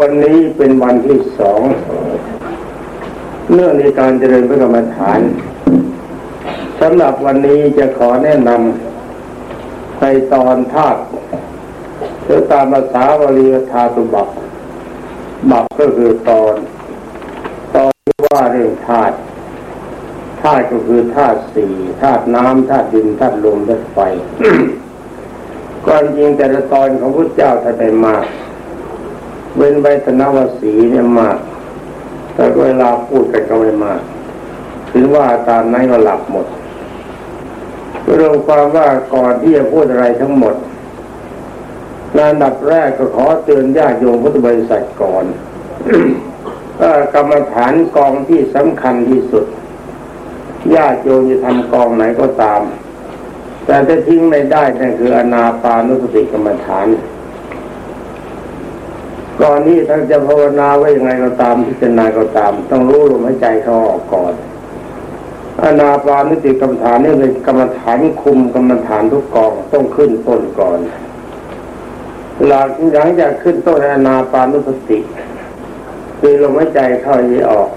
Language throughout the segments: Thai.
วันนี้เป็นวันที่สองเนื่องในการเจริญพระกรรมฐานสำหรับวันนี้จะขอแนะนำในตอนธาตุหรือตามภาษาบาลีธาตุบักบักก็คือตอน ตอนที่ว่าเรื่องธาตุธาตุก็คือธาตุสี่ธาตุน้ำธาตุดินธาตุลมธาตุไฟก่อนจริงแต่ละตอนของพระเจ้าท่านได้มาก เว้นไว้ตนวสีเนี่ยมาก แต่เวลาพูดกันก็ไม่มาก ถือว่าตามนั้นก็หลับหมดรวมความว่าก่อนที่จะพูดอะไรทั้งหมดงานดับแรกก็ขอเตือนญาติโยมพุทธบริษัทก่อนกรรมฐานกองที่สำคัญที่สุดญาติโยมจะทำกองไหนก็ตาม แต่ถ้าทิ้งไม่ได้นั่นคืออนาปานุสติกรรมฐาน ก่อนนี้ท่านจะภาวนาไว้ยังไงก็ตามพิจารณาก็ตาม ต้องรู้ลมหายใจเข้าออกก่อนอนาปานุสติกรรมฐานนี่เป็นกรรมฐานคุมกรรมฐานทุกกองต้องขึ้นต้นก่อนหลังหลังจากขึ้นต้นอนาปานุสติคือลมหายใจเข้าหายออก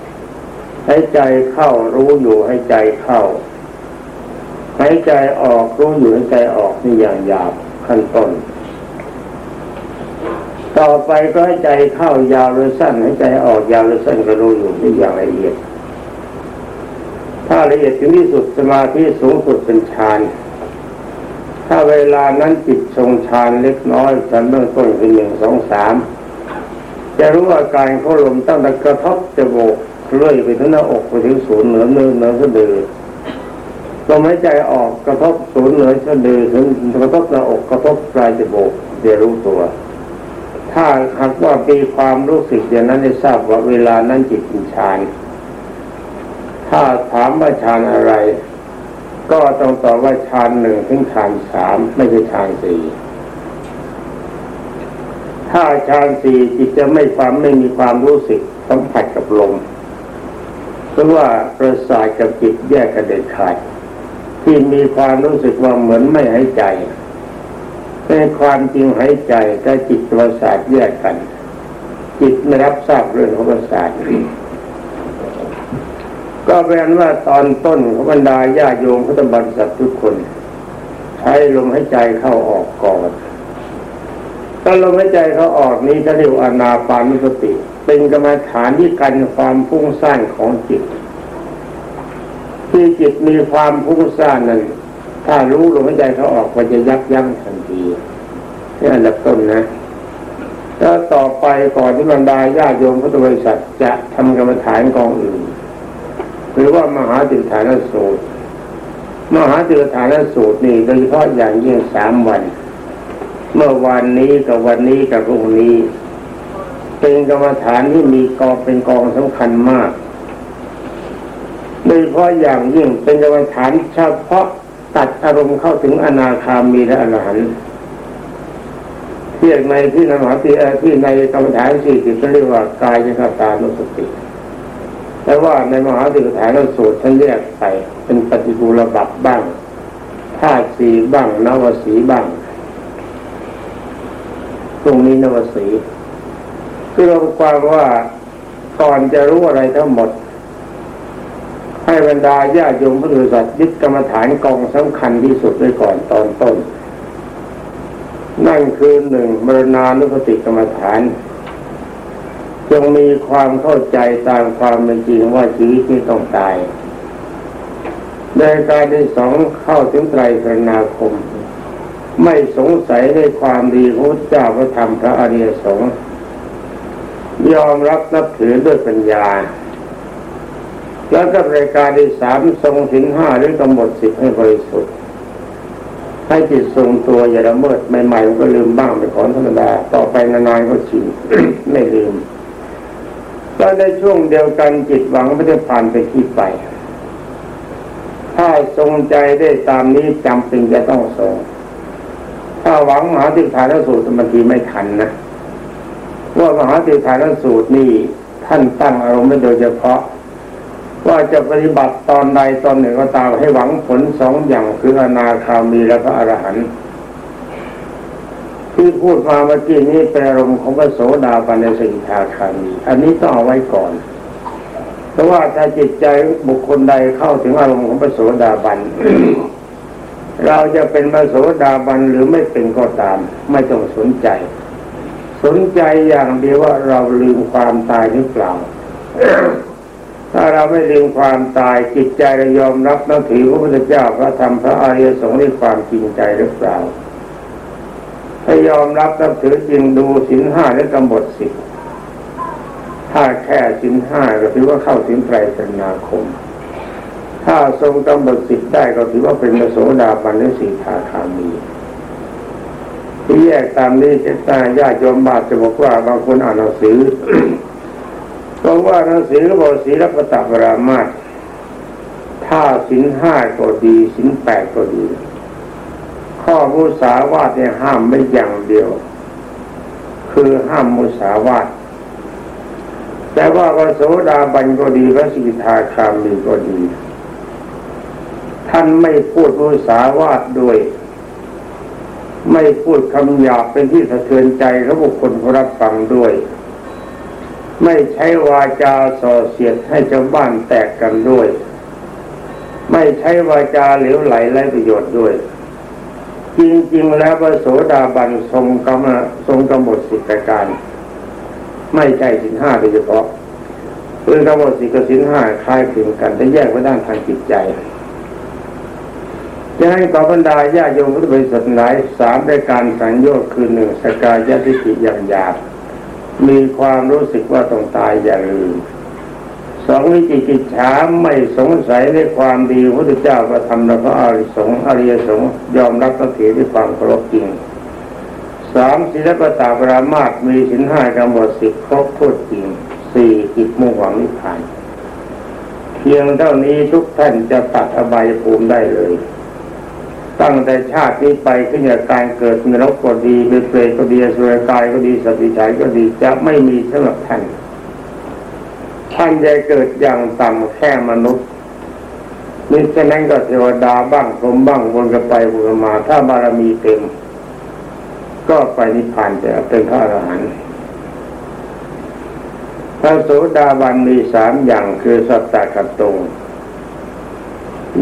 หายใจเข้ารู้อยู่หายใจเข้าหายใจออกรู้อยู่หายใจออกนี่อย่างหยาบขั้นต้น ต่อไปก็ให้ใจเข้ายาวหรือสั้นหายใจออกยาวหรือสั้นก็รู้อยู่ในอย่างละเอียด ถ้าละเอียดถึงที่สุดสมาธิสูงสุดเป็นฌานถ้าเวลานั้นจิตทรงฌานเล็กน้อยสันเบื้องต้นคือหนึ่งสองสามจะรู้อาการเขาลมตั้งแต่กระทบจมูกเลื่อยไปถึงหน้าอกไปถึงศูนย์เหนือเนื้อเหนือสะดือลมหายใจออกกระทบศูนย์เหนือสะดือถึงกระทบหน้าอกกระทบปลายจมูกจะรู้ตัว ถ้าหากว่ามีความรู้สึกอย่างนั้นได้ทราบว่าเวลานั้นจิตเป็นฌานถ้าถามว่าฌานอะไร ก็ต้องตอบว่าฌานหนึ่งถึงฌานสามไม่ใช่ฌานสี่ถ้าฌานสี่จิตจะไม่ความไม่มีความรู้สึกสัมผัสกับลมเพราะว่าประสาทกับจิตแยกกันเด็ดขาดที่มีความรู้สึกว่าเหมือนไม่หายใจ ในความจริงหายใจแต่จิตประสาทแยกกัน จิตไม่รับทราบเรื่องของประสาทก็เป็นว่าตอนต้นของบรรดาญาโยมพุทธบริษัททุกคน ใช้ลมหายใจเข้าออกก่อนถ้าลมหายใจเขาออกนี้เขาเรียกอนาปานุสติ เป็นกรรมฐานที่กันความพุ่งสร้างของจิต ที่จิตมีความพุ่งสร้างนั้น ถ้ารู้ลมหายใจเขาออกก็จะยับยั้งทันทีนี่อันดับต้นนะแล้วต่อไปก่อนที่บรรดาญาโยมพุทธบริษัทจะทำกรรมฐานกองอื่น หรือว่ามหาติฐานสูตร มหาติฐานสูตรนี่โดยเฉพาะอย่างยิ่งสามวัน เมื่อวันนี้กับวันนี้กับพรุ่งนี้ เป็นกรรมฐานที่มีกองเป็นกองสำคัญมากโดยเฉพาะอย่างยิ่งเป็นกรรมฐานเฉพาะ ตัดอารมณ์เข้าถึงอนาคามีและอรหันต์เรียกในที่นมหาที่ที่ในกรรมฐานสี่สิบเรียกว่ากายคตานุสติแต่ว่าในมหาติฐานสูตรท่านเรียกไปเป็นปฏิบูรบับบ้างธาตุสีบ้างนวสีบ้าง ตรงนี้นวสีคือเราความว่าก่อนจะรู้อะไรทั้งหมด ให้บรรดาญาโยมพุทธศาสนายึดกรรมฐานกองสำคัญที่สุดไว้ก่อนตอนต้น นั่นคือหนึ่งมรณานุสติกรรมฐานจงมีความเข้าใจตามความเป็นจริงว่าชีวิตนี้ต้องตายในการที่สองเข้าถึงไตรสรณาคม ไม่สงสัยในความดีของพระเจ้าพระธรรมพระอริยสงฆ์ยอมรับนับถือด้วยปัญญา แล้วก็รายการที่สามทรงสินห้าหรือกำหนดสิทธิ์ให้บริสุทธิ์ ให้จิตทรงตัวอย่าละเมิดใหม่ๆมันก็ลืมบ้างเป็นของธรรมดาต่อไปนานๆก็ชินไม่ลืมก็ในช่วงเดียวกันจิตหวังไม่ได้ผ่านไปที่ไป ถ้าทรงใจได้ตามนี้จำเป็นจะต้องทรงถ้าหวังมหาติฐานสูตรบางทีไม่ทันนะว่ามหาติฐานสูตรนี่ท่านตั้งอารมณ์ไว้โดยเฉพาะ ว่าจะปฏิบัติตอนใดตอนหนึ่งก็ตามให้หวังผลสองอย่างคืออนาคามีและพระอรหันต์ที่พูดมาเมื่อกี้นี้เป็นอารมณ์ของพระโสดาบันในสิทาคามีอันนี้ต้องเอาไว้ก่อนเพราะว่าถ้าจิตใจบุคคลใดเข้าถึงอารมณ์ของพระโสดาบันเราจะเป็นพระโสดาบันหรือไม่เป็นก็ตาม ไม่ต้องสนใจ สนใจอย่างเดียวว่าเราลืมความตายหรือเปล่า เราไม่ลืมความตายจิตใจเรายอมรับนับถือพระพุทธเจ้าพระธรรมพระอริยสงฆ์ด้วยความจริงใจหรือเปล่าถ้ายอมรับนับถือจริงดูสินห้าและกำหนดสิบถ้าแค่สินห้าก็ถือว่าเข้าสินไตรสนาคม ถ้าทรงกำหนดสิบได้ก็ถือว่าเป็นมโสดาบันหรือสีทาคามีที่แยกตามนี้เช่นตาญาติโยมบาทจะบอกว่าบางคนอ่านหนังสือ บอกว่าหนังสือก็บอกศีลปตปรามาตถ้าสินห้าก็ดีสินแปดก็ดี ข้อมุสาวาทเนี่ยห้ามไม่อย่างเดียว คือห้ามมุสาวาทแต่ว่าพระโสดาบันก็ดีพระสิกขาคามีก็ดี ท่านไม่พูดมุสาวาทด้วย ไม่พูดคำหยาบเป็นที่สะเทือนใจของบุคคลผู้รับฟังด้วย ไม่ใช้วาจาส่อเสียดให้เจ้าบ้านแตกกันด้วย ไม่ใช้วาจาเหลวไหลไร้ประโยชน์ด้วย จริงๆ แล้วพระโสดาบันทรงกำทรงกำหนดสิทธิการ ไม่ใช่สินห้าโดยเฉพาะคือกำหนดสิกสินห้าคล้ายคลึงกันแต่แยกไว้ด้านทางจิตใจจะให้ต่อบรรดาญาโยมพุทธบริษัทหลายสามในการสังโยชน์คือหนึ่งสกายทิฏฐิอย่างหยาบ มีความรู้สึกว่าต้องตายอย่าลืมสองวิจิกิจฉาไม่สงสัยในความดีพระพุทธเจ้าประทำและพระอริสงฆ์อริยสงฆ์ยอมรับตั้งถือด้วยความเคารพจริงสามศิลปตาปรามาตมีสินห้ากำหนดสิบครบถ้วนจริงสี่จิตมุ่งหวังนิพพานเพียงเท่านี้ทุกท่านจะตัดอบายภูมิได้เลย ตั้งแต่ชาตินี้ไปขึ้นจากการเกิดนรกก็ดีเป็นเปรตก็ดีสุรกายก็ดีสัตว์ดิฉัยก็ดีจะไม่มีสำหรับท่านท่านจะเกิดอย่างต่ำแค่มนุษย์นี่ฉะนั้นก็เทวดาบ้างพรหมบ้างวนกันไปวนมา ถ้าบารมีเต็ม ก็ไปนิพพานจะเป็นพระอรหันต์พระโสดาบันมีสามอย่างคือสัตตะกัตตง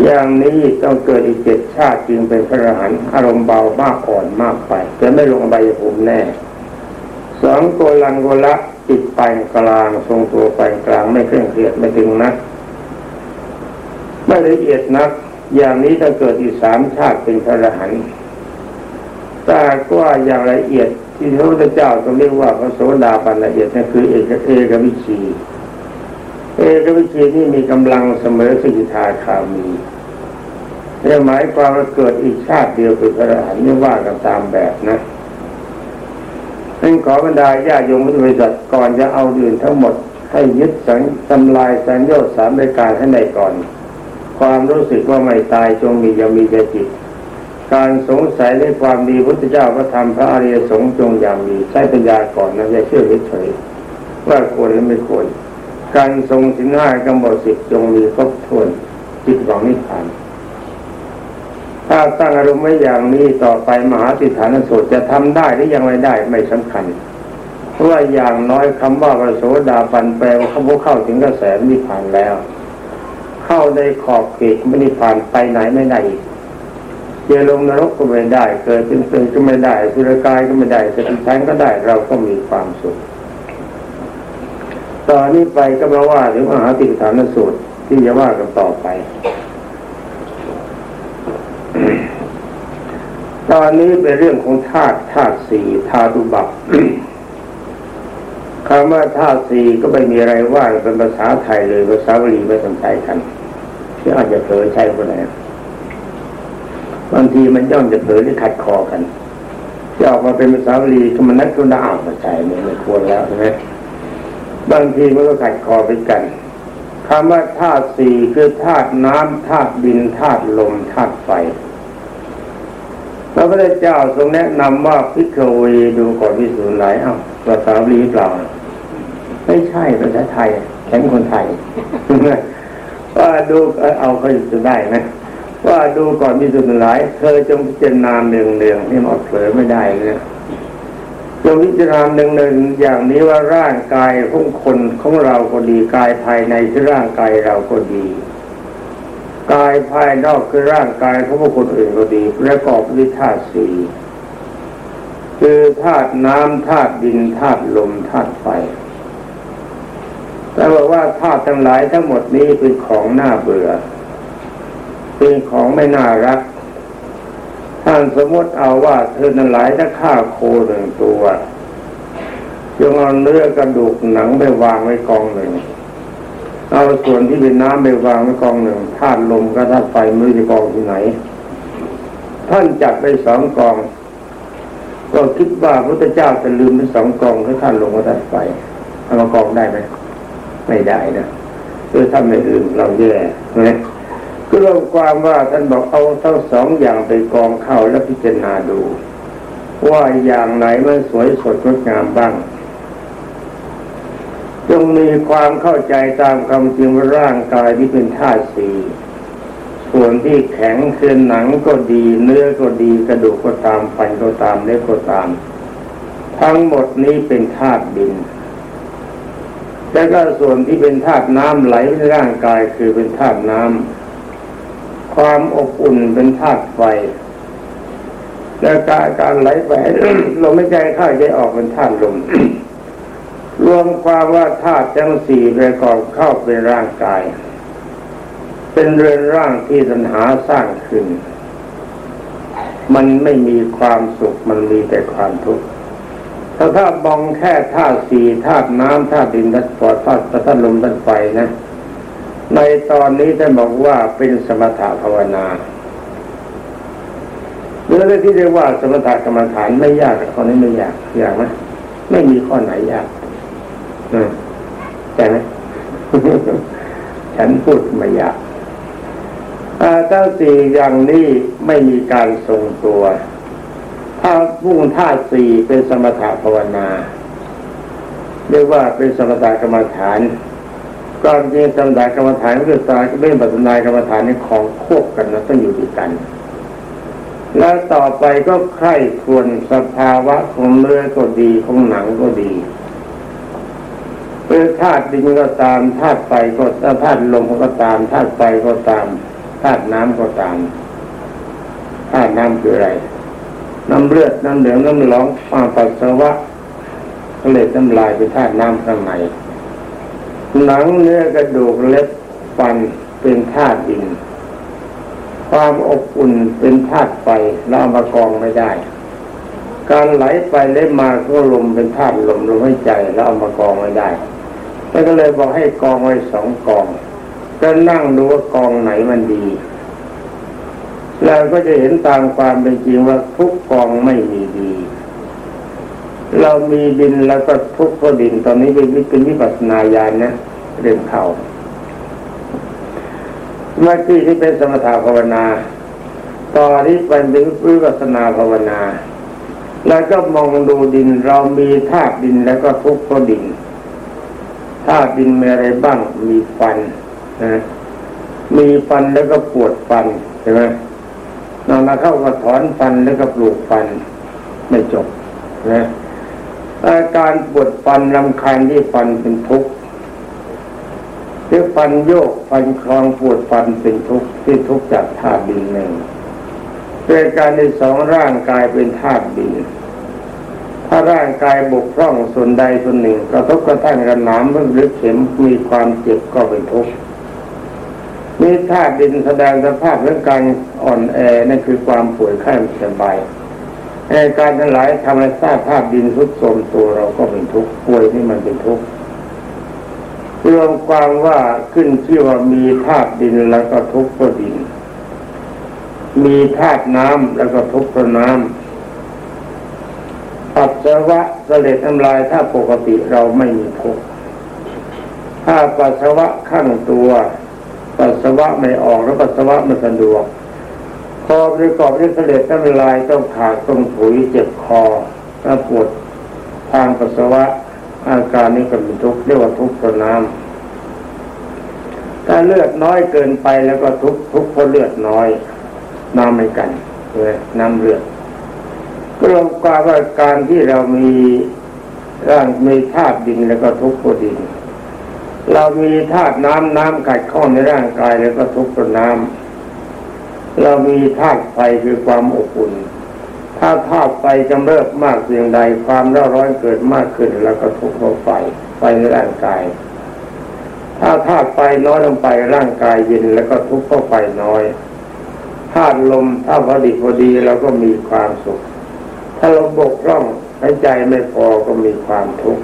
อย่างนี้ต้องเกิดอีกเจ็ดชาติจึงเป็นพระอรหันต์อารมณ์เบามากอ่อนมากไปจะไม่ลงใบภูมิแน่สองโกลังโกละจิตปานกลางทรงตัวปานกลางไม่เคร่งเครียดไม่ถึงนักไม่ละเอียดนัก อย่างนี้ถ้าเกิดอีกสามชาติเป็นพระอรหันต์แต่ว่าอย่างละเอียดที่พระพุทธเจ้าต้องเรียกว่าพระโสดาบันละเอียดนั่นคือเอกเอกวิชี เอกวิชีนี่มีกำลังเสมอสิกขาคามีนี่หมายความว่าเกิดอีกชาติเดียวเป็นพระอรหันต์ไม่ว่ากันตามแบบนะนั่นขอบรรดาญาโยมพุทธบริษัทก่อนจะเอาอื่นทั้งหมด ให้ยึดสังทำลายสัญญาสามรายการให้ได้ก่อน ความรู้สึกว่าไม่ตายจงมียังมีใจจิต การสงสัยในความดีพุทธเจ้าพระธรรมพระอริยสงฆ์จงอย่างมีใช้ปัญญาก่อนนะอย่าเชื่อเฉยๆว่าควรหรือไม่ควร การทรงสินห้ากำหนดสิทธิ์จงมีครบถ้วนจิตหวังนิพพานถ้าตั้งอารมณ์ไว้อย่างนี้ต่อไปมหาสิทธานสูตรจะทำได้หรือยังไม่ได้ไม่สำคัญ เพราะว่าอย่างน้อยคำว่าพระโสดาบันแปลว่าเขาเข้าถึงกระแสนิพพานแล้ว เข้าในขอบเขตนิพพานไปไหนไม่ได้อีกเจลงนรกก็ไม่ได้ เกิดเป็นเป็นก็ไม่ได้สุรกายก็ไม่ได้สติชันก็ได้เราก็มีความสุข ตอนนี้ไปก็มาว่าถึงมหาติฐานสูตรที่จะว่ากันต่อไป ตอนนี้เป็นเรื่องของธาตุธาตุสี่ธาตุบัพคำว่าธาตุสี่ก็ไม่มีอะไรว่าเป็นภาษาไทยเลยภาษาบาลีไม่สนใจกันที่อาจจะเผลอใช้คนไหนบางทีมันย่อมจะเผลอหรือขัดคอกันจะออกมาเป็นภาษาบาลีก็มันนักก็น่าอ่านมาใจเนี่ยไม่ควรแล้วใช่ไหม บางทีมันก็ขัดคอไปกันคำว่าธาตุสี่คือธาตุน้ำธาตุดินธาตุลมธาตุไฟพระพุทธเจ้าทรงแนะนำว่าพิกเวดูก่อนพิสูจน์หลเอ้าภาษาบาลีเปล่า ไม่ใช่ภาษาไทย แข็งคนไทย ว่าดูเอาเขาจะได้ไหมว่าดูก่อนมีสุดหลาย เธอจงพิจารณาเนืองเนืองนี่มันเผลอไม่ได้เลย จงพิจารณาหนึ่งหนึ่งอย่างนี้ว่าร่างกายของคนของเราก็ดีกายภายในที่ร่างกายเราก็ดี กายภายนอกคือร่างกายของบุคคลอื่นก็ดีประกอบด้วยธาตุสี่คือธาตุน้ำธาตุดินธาตุลมธาตุไฟแต่บอกว่าธาตุทั้งหลายทั้งหมดนี้เป็นของน่าเบื่อเป็นของไม่น่ารัก ท่านสมมติเอาว่าเธอนั้นหลายถ้าฆ่าโคหนึ่งตัวจงเอาเนื้อกระดูกหนังไปวางไว้กองหนึ่ง เอาส่วนที่เป็นน้ำไปวางไว้กองหนึ่งธาตุลมกับธาตุไฟมือจะกองที่ไหน ท่านจัดไปสองกอง ก็คิดว่าพระเจ้าจะลืมไปสองกองให้ท่านลงกับธาตุไฟเอามากองได้ไหมไม่ได้นะคือท่านไม่ลืมเราแย่นะ รวมความว่าท่านบอกเอาทั้งสองอย่างไปกองเข้าแล้วพิจารณาดู ว่าอย่างไหนมันสวยสดงดงามบ้าง จงมีความเข้าใจตามคำจริงว่าร่างกายที่เป็นธาตุสี่ส่วนที่แข็งคือหนังก็ดีเนื้อก็ดีกระดูกก็ตามฟันก็ตามเล็บก็ตาม ทั้งหมดนี้เป็นธาตุดินแล้วก็ส่วนที่เป็นธาตุน้ำไหลในร่างกายคือเป็นธาตุน้ำ ความอบอุ่นเป็นธาตุไฟและการการไหลไปลมไม่ใจเข้าใจออกเป็นธาตุลม รวมความว่าธาตุทั้งสี่ประกอบเข้าเป็นร่างกาย เป็นเรือนร่างที่สัญหาสร้างขึ้น มันไม่มีความสุขมันมีแต่ความทุกข์ถ้าถ้ามองแค่ธาตุสี่ธาตุน้ำธาตุดินธาตุไฟธาตุธาตุลมธาตุไฟนะ ในตอนนี้ท่านบอกว่าเป็นสมถะภาวนาเรื่องที่เรียกว่าสมถะกรรมฐานไม่ยากข้อนี้ไม่ยากยากไหมไม่มีข้อไหนยากใช่ไหมฉันพูดไม่ยากเจ้าสี่อย่างนี้ไม่มีการทรงตัว ถ้าพุ่งท่าสี่เป็นสมถะภาวนา เรียกว่าเป็นสมถะกรรมฐาน ก็จริงสมถะกรรมฐานก็คือตาเรื่องปัจนายกรรมฐานนี่ของควบกันนะต้องอยู่ด้วยกัน แล้วต่อไปก็ใคร่ควรสภาวะของเนื้อก็ดีของหนังก็ดีเป็นธาตุดินก็ตามธาตุไฟก็ธาตุลมก็ตามธาตุไฟก็ตามธาตุน้ำก็ตามธาตุน้ำคืออะไร น้ำเลือดน้ำเหลืองน้ำหลองมาปัสสาวะก็เลยน้ำลายเป็นธาตุน้ำข้างใน หนังเนื้อกระดูกเล็บฟันเป็นธาตุดิน ความอบอุ่นเป็นธาตุไฟเรามากองไม่ได้ การไหลไปเล่มาก็ลมเป็นธาตุลมลมหายใจแล้วเอามากองไม่ได้แล้วก็เลยบอกให้กองไว้สองกอง ก็นั่งดูว่ากองไหนมันดีแล้วก็จะเห็นตามความเป็นจริงว่าทุกกองไม่มีดี เรามีดินแล้วก็ทุกก็ดินตอนนี้เป็นเป็นวิปัสนาญาณนะเรื่องเขาเมื่อกี้ที่เป็นสมถะภาวนา ตอนนี้เป็นวิปัสนาภาวนา แล้วก็มองดูดินเรามีธาตุดินแล้วก็ทุกก็ดินธาตุดินมีอะไรบ้าง มีฟันนะมีฟันแล้วก็ปวดฟันใช่ไหมนอนมาเข้าก็ถอนฟันแล้วก็ปลูกฟันไม่จบนะ อาการปวดฟันลำคาญที่ฟันเป็นทุกข์ที่ฟันโยกฟันคลองปวดฟันเป็นทุกข์ที่ทุกข์จากธาตุดินหนึ่งเป็นการในสองร่างกายเป็นธาตุดินถ้าร่างกายบกพร่องส่วนใดส่วนหนึ่งกระทบกระทั่งกันน้ำหรือเข็มมีความเจ็บก็เป็นทุกข์มีธาตุดินแสดงสภาพเรื่องการอ่อนแอนั่นคือความป่วยไข้สบาย การทั้งหลายทำให้ทราบภาพดินทุดโทรมตัวเราก็เป็นทุกข์ป่วยนี่มันเป็นทุกข์รวมความว่าขึ้นชื่อว่ามีธาตุดินแล้วก็ทุกข์ก็ดิน มีธาตุน้ำแล้วก็ทุกข์ก็น้ำปัสสาวะเสลดน้ำลายถ้าปกติเราไม่มีทุกข์ถ้าปัสสาวะข้างตัวปัสสาวะไม่ออกแล้วปัสสาวะไม่สะดวก คอประกอบด้วยเสลดน้ำลายต้องขาดต้องถุยเจ็บคอถ้าปวดทางปัสสาวะอาการนี้ก็เป็นทุกข์เรียกว่าทุกข์ตัวน้ำถ้าเลือดน้อยเกินไปแล้วก็ทุกทุกเพราะเลือดน้อยน้ำไม่กันเลยน้ำเลือดก็รวมความว่าการที่เรามีร่างมีธาตุดินแล้วก็ทุกข์ก็ดิน เรามีธาตุน้ำน้ำกัดข้องในร่างกายแล้วก็ทุกข์ก็น้ำ เรามีธาตุไฟคือความอบอุ่น ถ้าธาตุไฟจำเริบมากเพียงใดความร้อนร้อนเกิดมากขึ้น แล้วก็ทุกข์เพราะไฟไฟในร่างกาย ถ้าธาตุไฟน้อยลงไปร่างกายเย็นแล้วก็ทุกข์เพราะไฟน้อยธาตุลมถ้าพอดีพอดีเราก็มีความสุข ถ้าเราบกพร่องหายใจไม่พอก็มีความทุกข์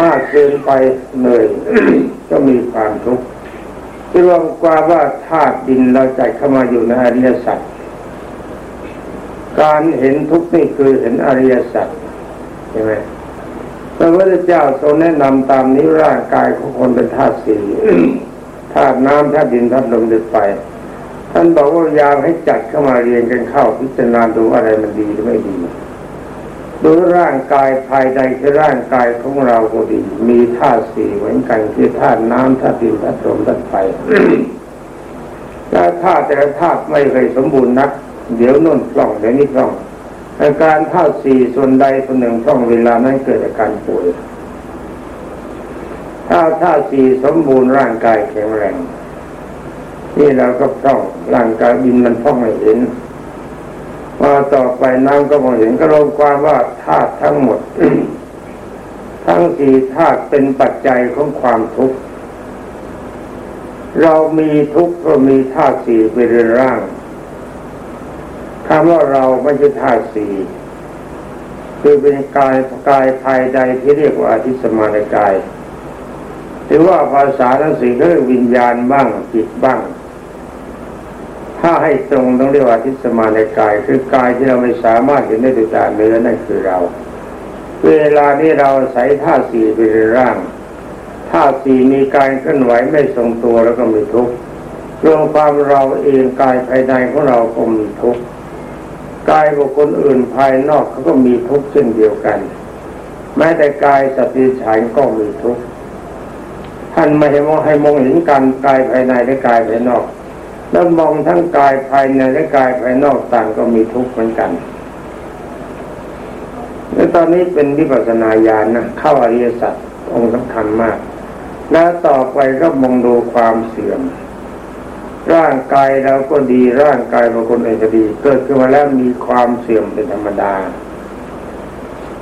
มากเกินไปเหนื่อยก็มีความทุกข์ รวมความว่าธาตุดินเราใจเข้ามาอยู่ในอริยสัจการเห็นทุกข์นี่คือเห็นอริยสัจใช่ไหมพระพุทธเจ้าทรงแนะนำตามนี้ร่างกายของคนเป็นธาตุสี่ธาตุน้ำธาตุดินธาตุลมเดือดไฟท่านบอกว่ายามให้จัดเข้ามาเรียนกันเข้าพิจารณาดูอะไรมันดีหรือไม่ดี ดูร่างกายภายในคือร่างกายของเราก็ดี มีธาตุสี่เหมือนกันคือธาตุน้ำธาตุดินธาตุลมธาตุไฟถ้าธาตุแต่ละธาตุไม่เคยสมบูรณ์นัก เดี๋ยวนุ่นคล่องเดี๋ยวนี้คล่องอาการธาตุสี่ส่วนใดส่วนหนึ่งคล่องเวลานั้นเกิดอาการป่วยถ้าธาตุสี่สมบูรณ์ร่างกายแข็งแรงนี่เราก็คล่องร่างกายดินมันคล่องไม่เห็น มาต่อไปน้ำก็มองเห็นก็ลงความว่าธาตุทั้งหมด ทั้งสี่ธาตุเป็นปัจจัยของความทุกข์เรามีทุกข์ก็มีธาตุสี่เป็นร่างคำว่าเราไม่ใช่ธาตุสี่คือเป็นกายกายภายใดที่เรียกว่าอธิสมานกาย หรือว่าภาษาทั้งสี่เรียกวิญญาณบ้างจิตบ้าง ถ้าให้ตรงต้องเรียกว่าทิสมาในกาย คือกายที่เราไม่สามารถเห็นได้ด้วยตาเนื้อนั่นคือเรา เวลานี้เราใส่ท่าสี่เป็นร่างท่าสี่มีการเคลื่อนไหวไม่ทรงตัวแล้วก็มีทุกข์รวมความเราเองกายภายในของเราก็มีทุกข์กายบุคคลอื่นภายนอกเขาก็มีทุกข์เช่นเดียวกัน แม้แต่กายสติฉันก็มีทุกข์ท่านไม่ให้มองให้มองเห็นการกายภายในและกายภายนอก แล้วมองทั้งกายภายในและกายภายนอกต่างก็มีทุกข์เหมือนกันและตอนนี้เป็นวิปัสสนาญาณนะเข้าอริยสัจองค์สำคัญมาก แล้วต่อไปก็มองดูความเสื่อม ร่างกายเราก็ดีร่างกายบางคนเองก็ดี เกิดขึ้นมาแล้วมีความเสื่อมเป็นธรรมดา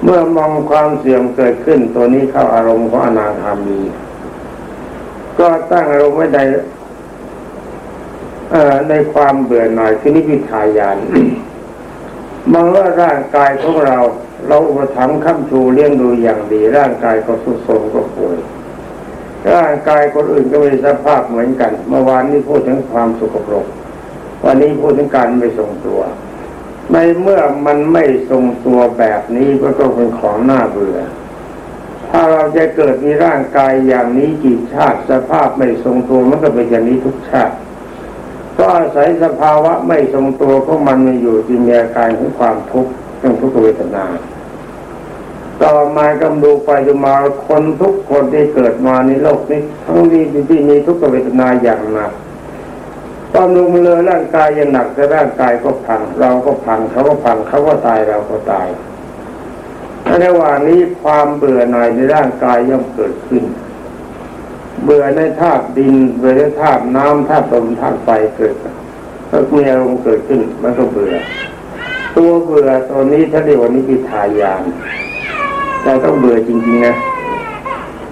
เมื่อมองความเสื่อมเกิดขึ้นตัวนี้เข้าอารมณ์ของอนาคามี ก็ตั้งอารมณ์ไว้ใน ในความเบื่อหน่ายคือนิพิทายานมองว่าร่างกายของเรา เราอุปถัมภ์ค้ำชูเลี้ยงดูอย่างดี ร่างกายก็สุดโทมก็ป่วยร่างกายคนอื่นก็มีสภาพเหมือนกัน เมื่อวานนี้พูดถึงความสุขภพวันนี้พูดถึงการไม่ทรงตัว ในเมื่อมันไม่ทรงตัวแบบนี้ก็ต้องเป็นของน่าเบื่อ ถ้าเราจะเกิดมีร่างกายอย่างนี้กี่ชาติ สภาพไม่ทรงตัวมันก็เป็นอย่างนี้ทุกชาติ ก็อาศัยสภาวะไม่ทรงตัวของมันมาอยู่จึงมีอาการของความทุกข์ทั้งทุกขเวทนา ต่อมากำดูไปดูมาคนทุกคนที่เกิดมาในโลกนี้ทั้งนี้ที่มีทุกขเวทนาอย่างหนักตอนลงเลยร่างกายยังหนักแต่ร่างกายก็พัง เราก็พังเขาก็พังเขาก็ตายเราก็ตายในระหว่างนี้ความเบื่อหน่ายในร่างกายย่อมเกิดขึ้น เบื่อในธาตุดินเบื่อในธาตุน้ำธาตุลมธาตุไฟเกิดก็มีอารมณ์เกิดขึ้นมันก็เบื่อ ตัวเบื่อตัวนี้ถ้าเรียกว่านิพิทายานเราต้องเบื่อจริงๆนะ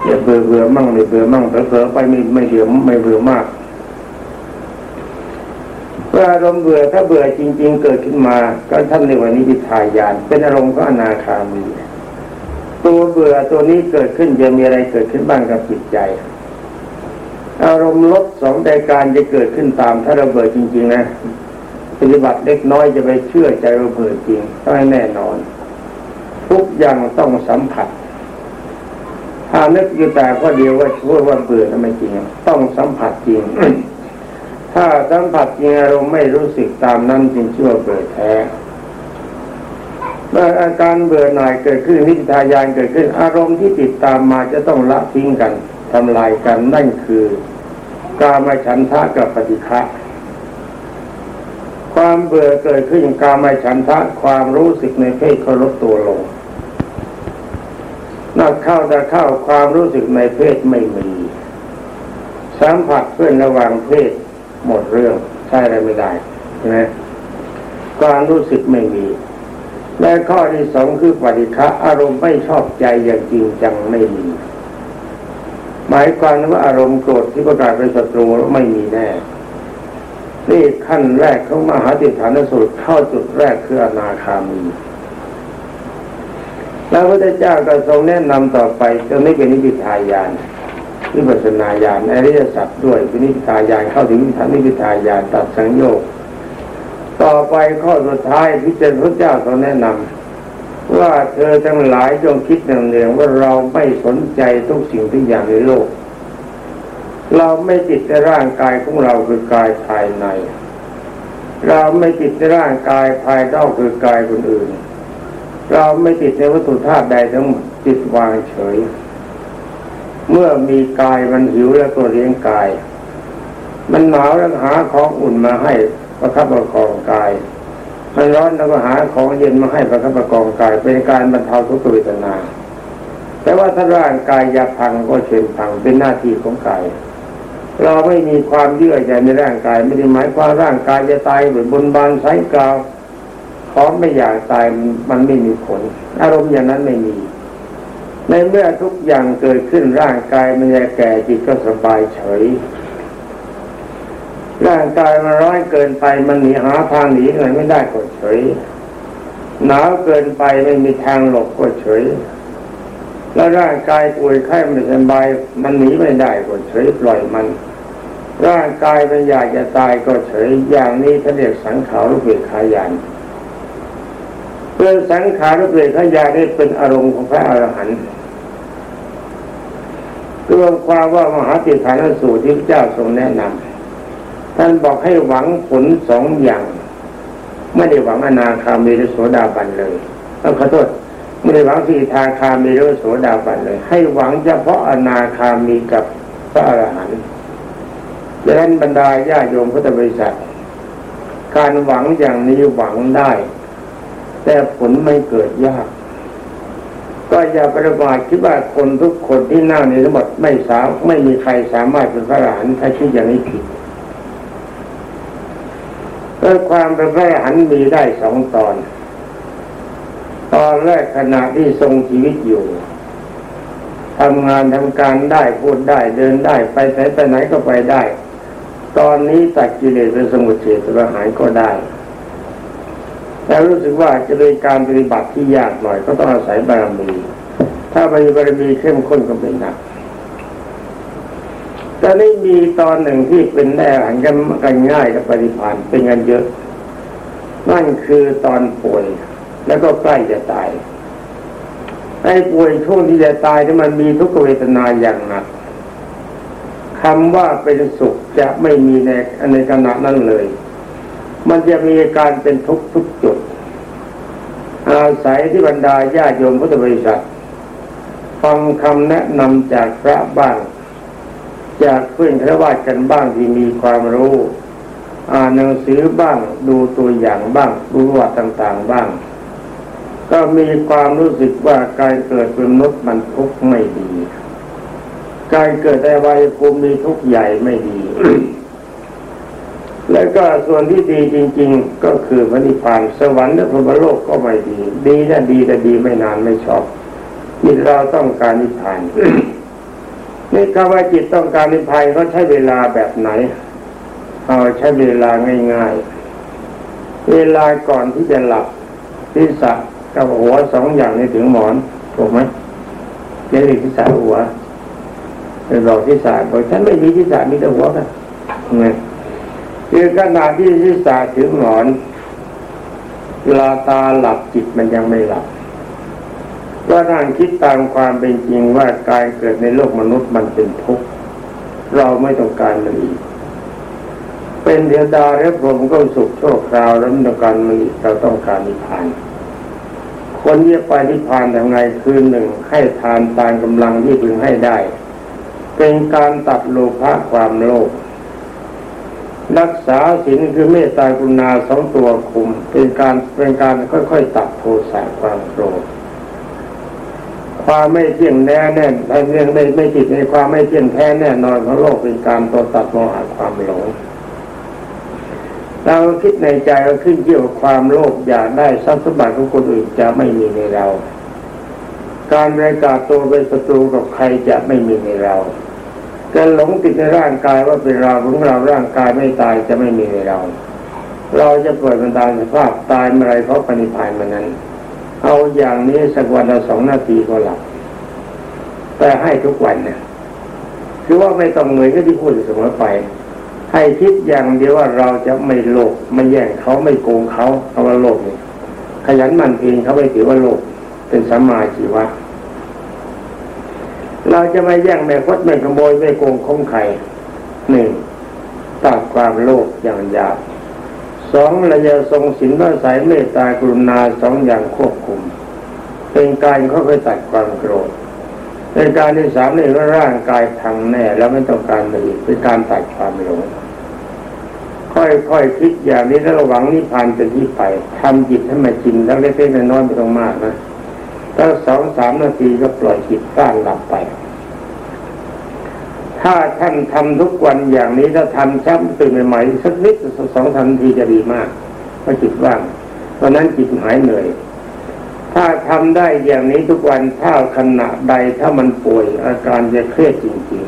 อย่าเบื่อเบื่อมั่งไม่เบื่อมั่งเผลอไปไม่ไม่เบื่อไม่เบื่อมากเมื่ออารมณ์เบื่อถ้าเบื่อจริง ๆ เกิดขึ้นมาก็ท่านเรียกว่านิพิทายาน เป็นอารมณ์ของอนาคามี ตัวเบื่อตัวนี้เกิดขึ้นจะมีอะไรเกิดขึ้นบ้างกับจิตใจ อารมณ์ลดสองใดการจะเกิดขึ้นตามถ้าระเบิดจริง ๆ นะ ปฏิบัติเล็กน้อยจะไปเชื่อใจระเบิดจริงต้องแน่นอน ทุกอย่างต้องสัมผัสถ้านึกอยู่แต่ข้อเดียวว่าช่วยว่าเบื่อทำไมจริง ต้องสัมผัสจริง ถ้าสัมผัสจริงอารมณ์ไม่รู้สึกตามนั้นจึงชื่อเบื่อแท้เมื่ออาการเบื่อหน่ายเกิดขึ้นนิพพายานเกิดขึ้น อารมณ์ที่ติดตามมาจะต้องละทิ้งกัน ทำลายกันนั่นคือกามฉันทะกับปฏิฆะความเบื่อเกิดขึ้นการไม่ฉันทะความรู้สึกในเพศก็ลดตัวลงนักเข้าแต่เข้าความรู้สึกในเพศไม่มี สัมผัสเพื่อนระหว่างเพศหมดเรื่องใช่อะไรไม่ได้ใช่ไหมความรู้สึกไม่มี และข้อที่สองคือปฏิฆะอารมณ์ไม่ชอบใจอย่างจริงจังไม่มี หมายความว่าอารมณ์โกรธที่ประกาศเป็นศัตรูไม่มีแน่นี่ขั้นแรกของมหาติฐานสูตรเข้าจุดแรกคืออนาคามีแล้วพระเจ้าก็ทรงแนะนำต่อไปจนไม่เป็นนิพพายานนิพพานาญาณอริยสัจด้วยเป็นนิพพานญาณเข้าถึงนิพพานนิพพานญาณตัดสังโยคต่อไปข้อสุดท้ายพิจารณาพระเจ้าทรงแนะนำ ว่าเธอทั้งหลายจงคิดเนืองๆว่าเราไม่สนใจทุกสิ่งทุกอย่างในโลก เราไม่ติดในร่างกายของเราคือกายภายใน เราไม่ติดในร่างกายภายนอกคือกายคนอื่น เราไม่ติดในวัตถุธาตุใดทั้งหมดจิตวางเฉย เมื่อมีกายมันหิวแล้วก็เลี้ยงกาย มันหนาวแล้วหาของอุ่นมาให้ประคับประคองกาย มันร้อนแล้วก็หาของเย็นมาให้ประคับประคองกายเป็นการบรรเทาทุกขเวทนา แต่ว่าถ้าร่างกายอยากพังก็เชิญพังเป็นหน้าที่ของกาย เราไม่มีความเยื่อใยในร่างกาย ไม่ได้หมายความร่างกายจะตายเหมือนบนบานไซกาวขอไม่อยากตายมันไม่มีผล อารมณ์อย่างนั้นไม่มี ในเมื่อทุกอย่างเกิดขึ้นร่างกายมันจะแก่จิตก็สบายเฉย ร่างกายมันร้อนเกินไปมันหนีหาทางหนีอะไรไม่ได้ก็เฉยหนาวเกินไปไม่มีทางหลบก็เฉย แล้วร่างกายป่วยไข้ไม่สบายมันหนีไม่ได้ก็เฉยปล่อยมัน ร่างกายมันอยากจะตายก็เฉย อย่างนี้ท่านเรียกสังขารุเบกขายานเพื่อสังขารุเบกขายานได้เป็นอารมณ์ของพระอรหันต์รวมความว่ามหาติฐานสูตรที่พระเจ้าทรงแนะนำ ท่านบอกให้หวังผลสองอย่าง ไม่ได้หวังอนาคามีหรือโสดาบันเลยต้องขอโทษไม่ได้หวังที่ทาคามีหรือโสดาบันเลย ให้หวังเฉพาะอนาคามีกับพระอรหันต์ดังนั้นบรรดาญาโยมพุทธบริษัท การหวังอย่างนี้หวังได้ แต่ผลไม่เกิดยาก ก็อย่าประมาทคิดว่าคนทุกคนที่นั่งในทั้งหมดไม่สามไม่มีใครสามารถเป็นพระอรหันต์ถ้าคิดอย่างนี้ผิด เพราะความเป็นพระหันมีได้สองตอน ตอนแรกขณะที่ทรงชีวิตอยู่ทำงานทำการได้พูดได้เดินได้ไปไหนไปไหนก็ไปได้ ตอนนี้ตัดกิเลสเป็นสมุทเฉตประหารก็ได้แต่รู้สึกว่าจะเป็นการปฏิบัติที่ยากหน่อยก็ต้องอาศัยบารมี ถ้ามีบารมีเข้มข้นก็เป็นหนักแต่นี มีตอนหนึ่งที่เป็นแน่หันกันกันง่ายกับปฏิพันธ์เป็นกันเยอะ นั่นคือตอนป่วยแล้วก็ใกล้จะตายไอ้ป่วยช่วงที่จะตายที่มันมีทุกขเวทนาอย่างหนักคำว่าเป็นสุขจะไม่มีในในขณะนั้นเลย มันจะมีการเป็นทุกทุกจุด อาศัยที่บรรดาญาโยมพุทธบริษัทฟังคำแนะนำจากพระบ้าง จากเพื่อนพระวาดกันบ้างที่มีความรู้ อ่านหนังสือบ้างดูตัวอย่างบ้างดูวัดต่างๆบ้าง ก็มีความรู้สึกว่าการเกิดเป็นมนุษย์มันทุกข์ไม่ดี การเกิดในวัยภูมิมีทุกข์ใหญ่ไม่ดี แล้วก็ส่วนที่ดีจริง ๆ ก็คือพระนิพพานสวรรค์และพรหมโลกก็ไม่ดี ดีนะดีแต่ดีไม่นานไม่ชอบจิตเราต้องการนิพพาน นี่คำว่าจิตต้องการนิพพานเขาใช้เวลาแบบไหน เอาใช้เวลาง่ายๆ เวลาก่อนที่จะหลับที่สะกับหัวสองอย่างนี้ถึงหมอนถูกไหมเจริญทิศาหัวเป็นบอกทิศาบอกฉันไม่มีทิศามีแต่หัวกันไงคือขณะที่ทิศาถึงหมอนลาตาหลับจิตมันยังไม่หลับ ก็นั่งคิดตามความเป็นจริงว่าการเกิดในโลกมนุษย์มันเป็นทุกข์เราไม่ต้องการมันอีก เป็นเดียดาและผมก็สุขโชคคราวแล้วไม่ต้องการมันอีกเราต้องการนิพพานคนที่ไปนิพพานอย่างไรคือหนึ่งให้ทานตามกำลังที่พึงให้ได้ เป็นการตัดโลภะความโลภรักษาศีลคือเมตตากรุณาสองตัวคุม เป็นการเป็นการค่อยๆ ตัดโทสะความโกรธ ความไม่เที่ยงแน่แน่ถ้าเรื่องไม่ไม่ติดในความไม่เที่ยงแท้แน่นอนของโลกเป็นการตัวตัดโมหะความหลงเราคิดในใจเราขึ้นเกี่ยวกับความโลภอยากได้ทรัพย์สมบัติของคนอื่นจะไม่มีในเรา การประกาศตัวเป็นศัตรูกับใครจะไม่มีในเราการหลงติดในร่างกายว่าเป็นเราของเราร่างกายไม่ตายจะไม่มีในเรา เราจะปล่อยบรรดาสภาพตายเมื่อไรเพราะปณิพานมานั้น เอาอย่างนี้สักวันละสองนาทีก็หลับแต่ให้ทุกวันเนี่ยคือว่าไม่ต้องเหนื่อยก็ที่พูดเสมอไป ให้คิดอย่างเดียวว่าเราจะไม่โลภไม่แย่งเขาไม่โกงเขาเอาว่าโลภนี่ยขยันหมั่นเพียรเขาไม่ถือว่าโลภเป็นสัมมาชีวะเราจะไม่แย่งไม่คดไม่ขโมยไม่โกงคมไข่หนึ่งตัดความโลภอย่างยาบ สองเราจะทรงศีลพระสายเมตตากรุณาสองอย่างควบคุม เป็นการเขาไปตัดความโกรธเป็นการที่สามนว่าร่างกายพังแน่แล้วไม่ต้องการมาอีกเป็นการตัดความหลงค่อยๆคคิดอย่างนี้แล้วหวังนิพพานเป็นที่ไปทำจิตให้มันจริงทั้งเล็กๆน้อยๆไม่ต้องมากนะถ้าสองสามนาทีก็ปล่อยจิตต้านหลับไป ถ้าท่านทำทุกวันอย่างนี้ถ้าทำช้ำตื่นใหม่ๆสักนิดสองทันทีจะดีมากเพราะจิตว่างตอนนั้นจิตหายเหนื่อย ถ้าทำได้อย่างนี้ทุกวันถ้าขณะใดถ้ามันป่วยอาการจะเครียดจริง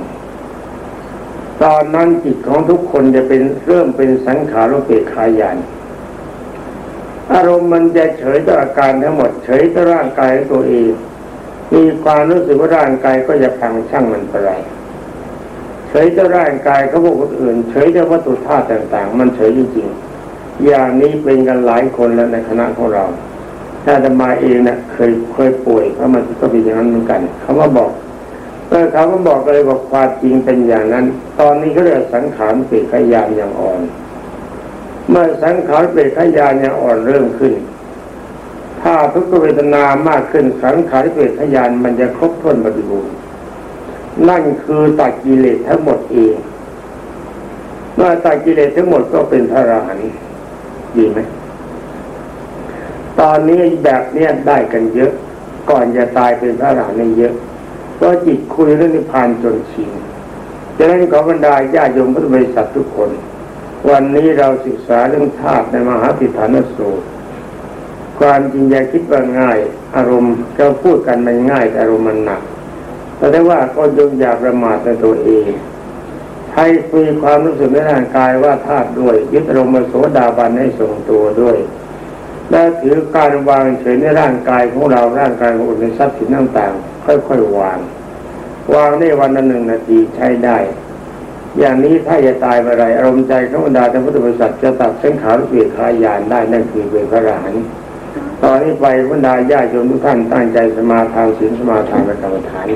ๆ ตอนนั้นจิตของทุกคนจะเป็นเริ่มเป็นสังขารเปกขายานอารมณ์มันจะเฉยต่ออาการทั้งหมดเฉยต่อร่างกายตัวเองมีความรู้สึกว่าร่างกายก็จะพังช่างมันไปไร เฉยต่อร่างกายเขาบอกคนอื่น เฉยต่อวัตถุธาตุต่างๆ มันเฉยจริงๆอย่างนี้เป็นกันหลายคนแล้วในคณะของเราถ้าจะมาเองเนะี่ยเคยเคยป่วยเพราะมันก็เป็นอย่างนั้นเหมือนกันเขามาบอกเออเขาก็บอกเลยบอกความจริงเป็นอย่างนั้น ตอนนี้เขาเรียกสังขารเปรขยานอย่างอ่อน เมื่อสังขารเปรขยานเนี่ยอ่อนเริ่มขึ้น ถ้าทุกเวทนามากขึ้นสังขารเปรขยานมันจะครบถ้วนบริบูรณ์ นั่นคือตัดกิเลสทั้งหมดเองเมื่อตัดกิเลสทั้งหมดก็เป็นพระอรหันต์ดีไหมตอนนี้แบบเนี้ยได้กันเยอะ ก่อนจะตายเป็นพระอรหันต์เยอะเพราะจิตคุยเรื่องนิพพานจนชินดังนั้นขอบรรดาญาโยมพุทธบริษัททุกคน วันนี้เราศึกษาเรื่องธาตุในมหาปิฐานสูตรความจริงอย่าคิดว่าง่าย อารมณ์เราพูดกันมันง่ายแต่อารมณ์มันหนัก แต่ได้ว่าก็ยงอย่าประมาทในตัวเองให้คุยความรู้สึกในร่างกายว่าธาตุด้วย ยึดอารมณ์โสดาบันให้ทรงตัวด้วย และถือการวางเฉยในร่างกายของเราร่างกายของอุณในทรัพย์สินต่างๆค่อยๆวาง วางได้วันละหนึ่งนาทีใช้ได้ อย่างนี้ถ้าจะตายเมื่อไรอารมณ์ใจของบรรดาท่านพุทธบริษัทจะตัดเส้นขาวเปลี่ยนคายานได้นั่นคือเป็นพระอรหันต์ตอนนี้ไปบรรดาญาโยมทุกท่านตั้งใจสมาทานศีลสมาทานกรรมฐาน